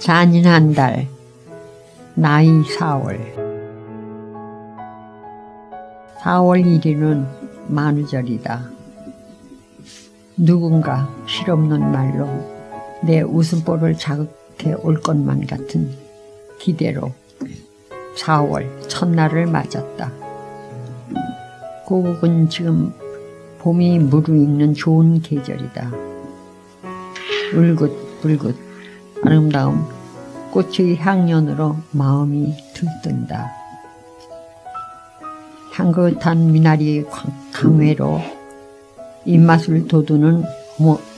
잔인한 달 나이 4월 4월 1일은 만우절이다. 누군가 실없는 말로 내 웃음보를 자극해 올 것만 같은 기대로 4월 첫날을 맞았다. 고국은 지금 봄이 무르익는 좋은 계절이다. 울긋불긋 아름다움 꽃의 향연으로 마음이 들뜬다. 향긋한 미나리의 강회로 입맛을 돋우는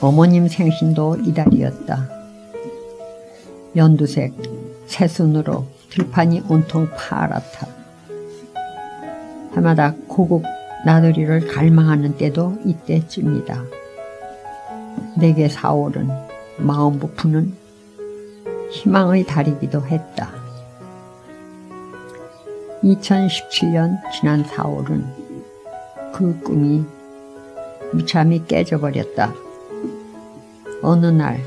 어머 님 생신도 이달이었다. 연두색 새순으로 들판이 온통 파랗다. 해마다 고국 나들이를 갈망하는 때도 이때쯤이다. 내게 4월은 마음 부푸는 희망의 달이기도 했다. 2017년 지난 4월은 그 꿈이 무참히 깨져버렸다. 어느 날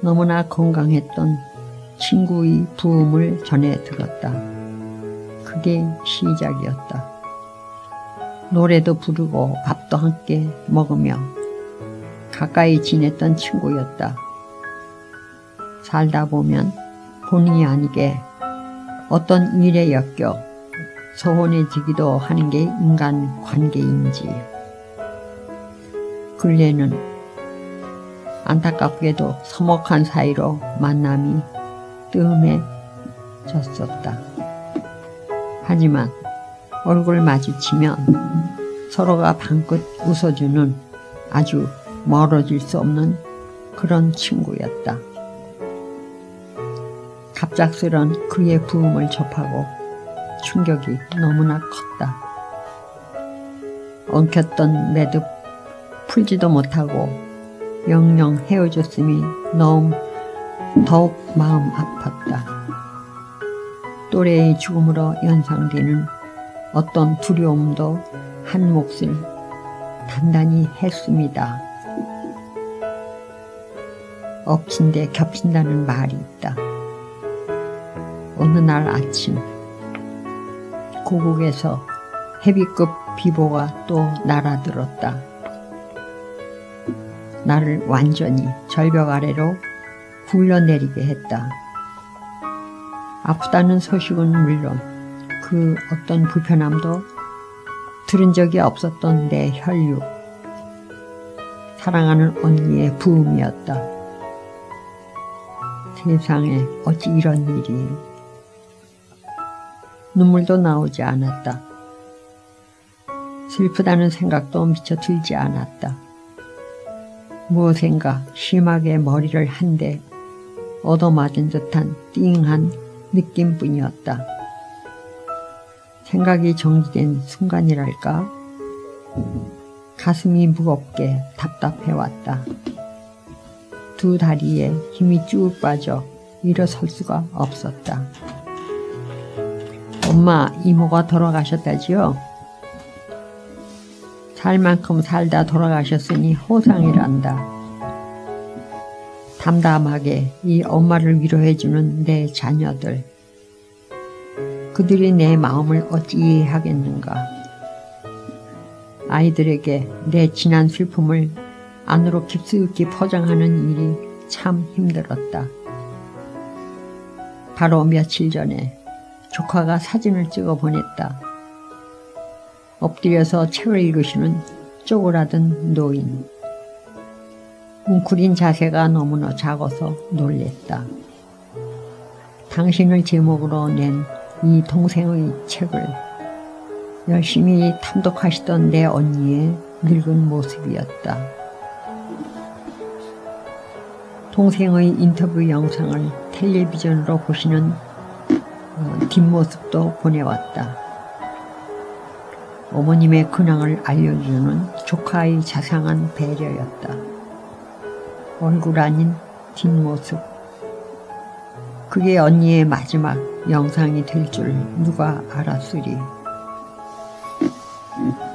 너무나 건강했던 친구의 부음을 전해 들었다. 그게 시작이었다. 노래도 부르고 밥도 함께 먹으며 가까이 지냈던 친구였다. 살다 보면 본의 아니게 어떤 일에 엮여 소원해지기도 하는 게 인간 관계인지 근래는 안타깝게도 서먹한 사이로 만남이 뜸해졌었다. 하지만 얼굴 마주치면 서로가 방긋 웃어주는 아주 멀어질 수 없는 그런 친구였다. 갑작스런 그의 부음을 접하고 충격이 너무나 컸다. 엉켰던 매듭 풀지도 못하고 영영 헤어졌음이 너무 더욱 마음 아팠다. 또래의 죽음으로 연상되는 어떤 두려움도 한 몫을 단단히 했습니다. 엎친 데 겹친다는 말이 있다. 어느 날 아침 고국에서 헤비급 비보가 또 날아들었다. 나를 완전히 절벽 아래로 굴러내리게 했다. 아프다는 소식은 물론 그 어떤 불편함도 들은 적이 없었던 내 혈육. 사랑하는 언니의 부음이었다. 세상에 어찌 이런 일이 눈물도 나오지 않았다. 슬프다는 생각도 미처 들지 않았다. 무엇인가 심하게 머리를 한 대 얻어맞은 듯한 띵한 느낌뿐이었다. 생각이 정지된 순간이랄까 가슴이 무겁게 답답해왔다. 두 다리에 힘이 쭉 빠져 일어설 수가 없었다. 엄마 이모가 돌아가셨다지요? 살 만큼 살다 돌아가셨으니 호상이란다. 담담하게 이 엄마를 위로해주는 내 자녀들. 그들이 내 마음을 어찌 이해하겠는가. 아이들에게 내 지난 슬픔을 안으로 깊숙이 포장하는 일이 참 힘들었다. 바로 며칠 전에 조카가 사진을 찍어 보냈다. 엎드려서 책을 읽으시는 쪼그라든 노인. 웅크린 자세가 너무나 작아서 놀랬다. 당신을 제목으로 낸 이 동생의 책을 열심히 탐독하시던 내 언니의 늙은 모습이었다. 동생의 인터뷰 영상을 텔레비전으로 보시는 어, 뒷모습도 보내왔다. 어머님의 근황을 알려주는 조카의 자상한 배려였다. 얼굴 아닌 뒷모습. 그게 언니의 마지막 영상이 될 줄 누가 알았으리.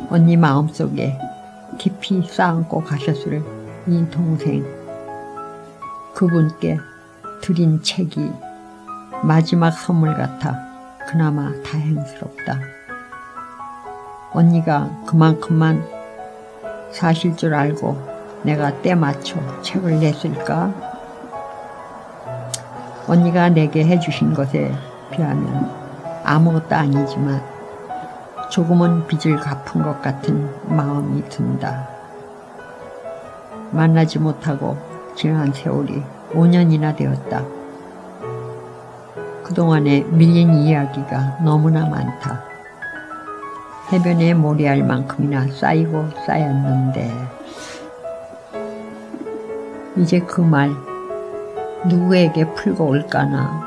언니 마음속에 깊이 쌓고 가셨을 이 동생. 그분께 드린 책이 마지막 선물 같아 그나마 다행스럽다. 언니가 그만큼만 사실 줄 알고 내가 때 맞춰 책을 냈을까? 언니가 내게 해주신 것에 비하면 아무것도 아니지만 조금은 빚을 갚은 것 같은 마음이 든다. 만나지 못하고 지난 세월이 5년이나 되었다. 그동안에 밀린 이야기가 너무나 많다. 해변에 모래알 만큼이나 쌓이고 쌓였는데 이제 그 말 누구에게 풀고 올까나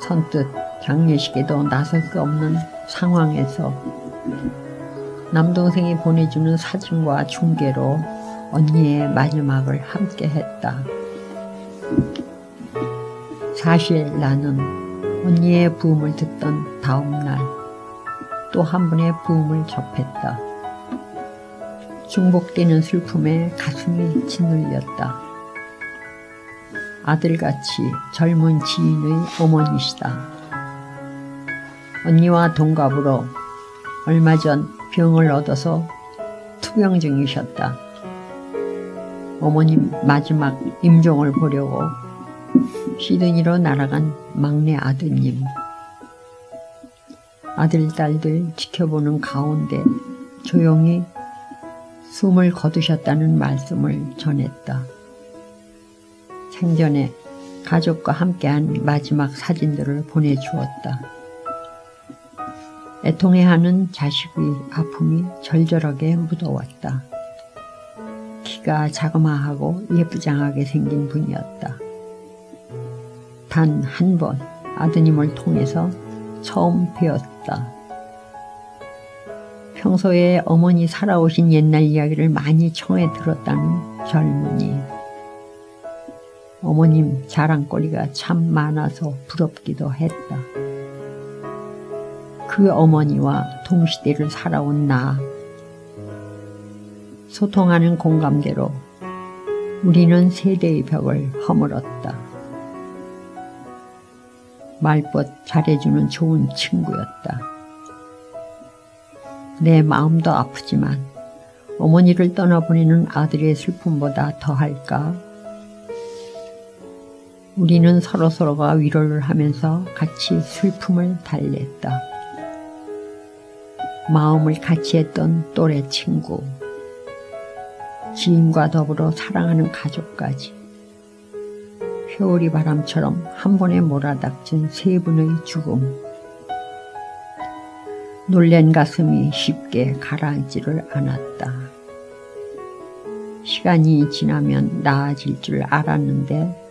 선뜻 장례식에도 나설 수 없는 상황에서 남동생이 보내주는 사진과 중계로 언니의 마지막을 함께 했다. 사실 나는 언니의 부음을 듣던 다음 날 또 한 분의 부음을 접했다. 중복되는 슬픔에 가슴이 짓눌렸다. 아들같이 젊은 지인의 어머니시다. 언니와 동갑으로 얼마 전 병을 얻어서 투병 중이셨다. 어머님 마지막 임종을 보려고 시드니로 날아간 막내 아드님. 아들, 딸들 지켜보는 가운데 조용히 숨을 거두셨다는 말씀을 전했다. 생전에 가족과 함께한 마지막 사진들을 보내주었다. 애통해하는 자식의 아픔이 절절하게 묻어왔다. 키가 자그마하고 예쁘장하게 생긴 분이었다. 단 한 번 아드님을 통해서 처음 배웠다. 평소에 어머니 살아오신 옛날 이야기를 많이 청해 들었다는 젊은이. 어머님 자랑거리가 참 많아서 부럽기도 했다. 그 어머니와 동시대를 살아온 나. 소통하는 공감대로 우리는 세대의 벽을 허물었다. 말벗 잘해주는 좋은 친구였다. 내 마음도 아프지만 어머니를 떠나보내는 아들의 슬픔보다 더할까? 우리는 서로서로가 위로를 하면서 같이 슬픔을 달랬다. 마음을 같이 했던 또래 친구, 지인과 더불어 사랑하는 가족까지 회오리 바람처럼 한 번에 몰아닥친 세 분의 죽음. 놀란 가슴이 쉽게 가라앉지를 않았다. 시간이 지나면 나아질 줄 알았는데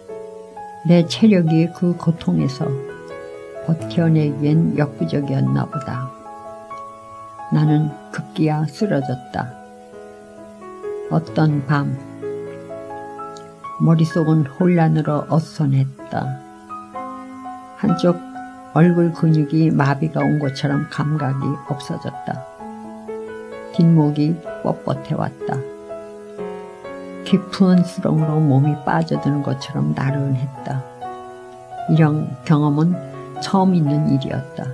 내 체력이 그 고통에서 버텨내기엔 역부족이었나 보다. 나는 급기야 쓰러졌다. 어떤 밤 머릿속은 혼란으로 어선했다. 한쪽 얼굴 근육이 마비가 온 것처럼 감각이 없어졌다. 뒷목이 뻣뻣해왔다. 깊은 수렁으로 몸이 빠져드는 것처럼 나른했다. 이런 경험은 처음 있는 일이었다.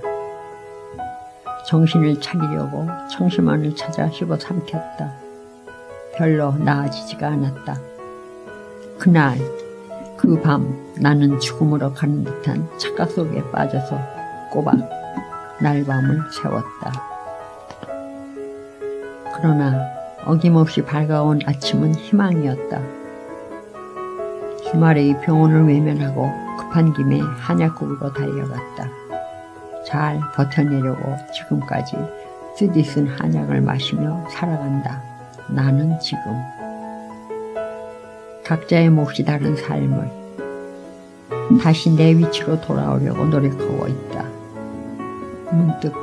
정신을 차리려고 청심환을 찾아 씹어 삼켰다. 별로 나아지지가 않았다. 그날 그 밤 나는 죽음으로 가는 듯한 착각 속에 빠져서 꼬박 날밤을 새웠다. 그러나 어김없이 밝아온 아침은 희망이었다. 주말에 병원을 외면하고 급한 김에 한약국으로 달려갔다. 잘 버텨내려고 지금까지 쓰디쓴 한약을 마시며 살아간다. 나는 지금 각자의 몫이 다른 삶을 다시 내 위치로 돌아오려고 노력하고 있다. 문득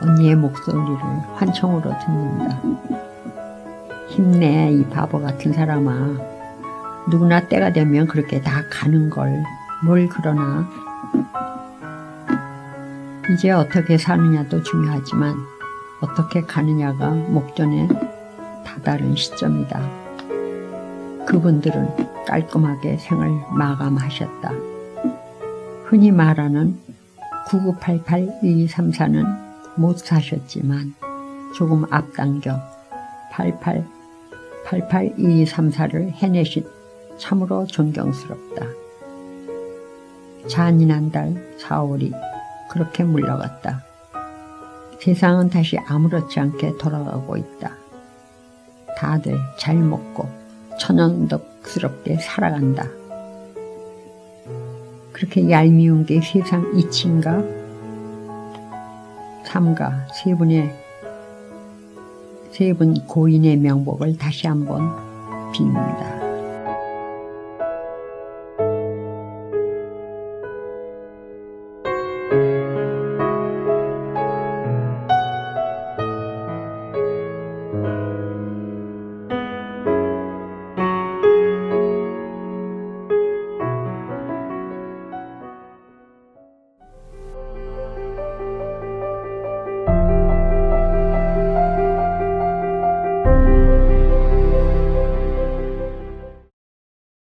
언니의 목소리를 환청으로 듣는다. 힘내 이 바보 같은 사람아. 누구나 때가 되면 그렇게 다 가는 걸. 뭘 그러나. 이제 어떻게 사느냐도 중요하지만 어떻게 가느냐가 목전에 다다른 시점이다. 그분들은 깔끔하게 생을 마감하셨다. 흔히 말하는 9988-1234는 못 사셨지만 조금 앞당겨 88 88-1234를 해내신 참으로 존경스럽다. 잔인한 달 4월이 그렇게 물러갔다. 세상은 다시 아무렇지 않게 돌아가고 있다. 다들 잘 먹고 천연덕스럽게 살아간다. 그렇게 얄미운 게 세상 이치인가? 삼가 세 분의 세 분 고인의 명복을 다시 한번 빕니다.